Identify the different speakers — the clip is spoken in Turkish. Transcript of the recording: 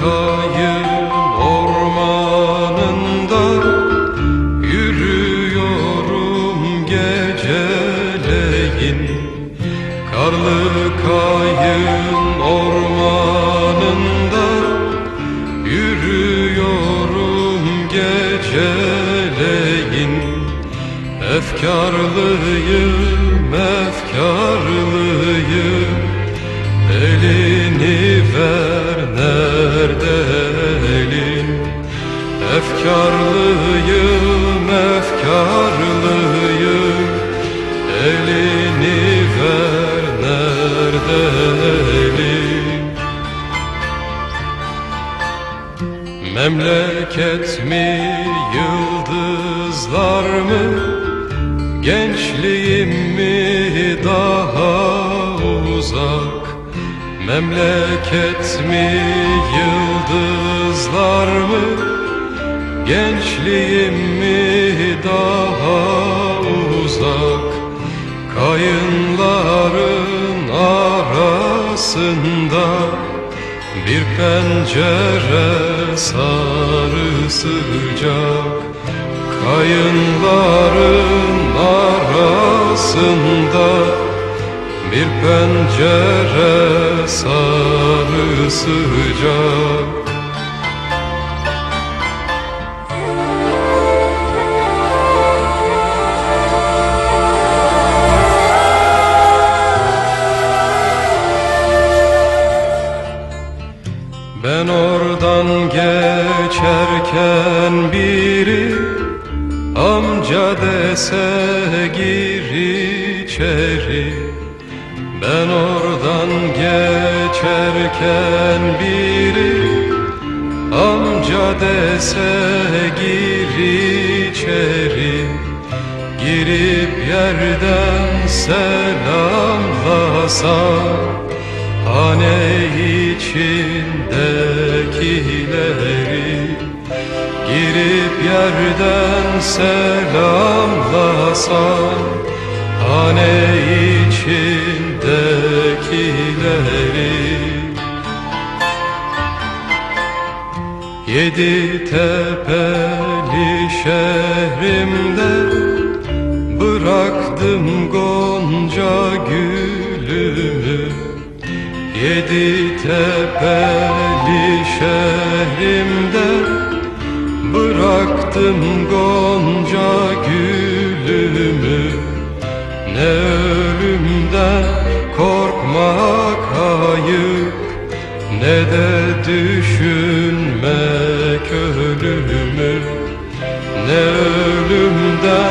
Speaker 1: Kayın ormanında Yürüyorum geceleyin. Karlı kayın ormanında Yürüyorum geceleyin. Efkarlıyım, efkarlıyım Memleket mi, yıldızlar mı? Gençliğim mi daha uzak? Memleket mi yıldızlar mı? Gençliğim mi daha uzak? Kayınların arasında Bir pencere sarı sıcak Kayınların arasında. Bir pencere sarı sıcak oradan geçerken biri Amca dese gir içeri. Ben oradan geçerken biri Amca dese gir içeri. Girip yerden selamlasam Hane içindekileri yerden selamlasam Hane içindekileri. Yedi tepeli şehrimde Bıraktım gonca gülümü. Yedi tepeli şehrimde Bıraktım gonca gülümü. Ne ölümden korkmak ayıp Ne de düşünmek ölümü. Ne ölümden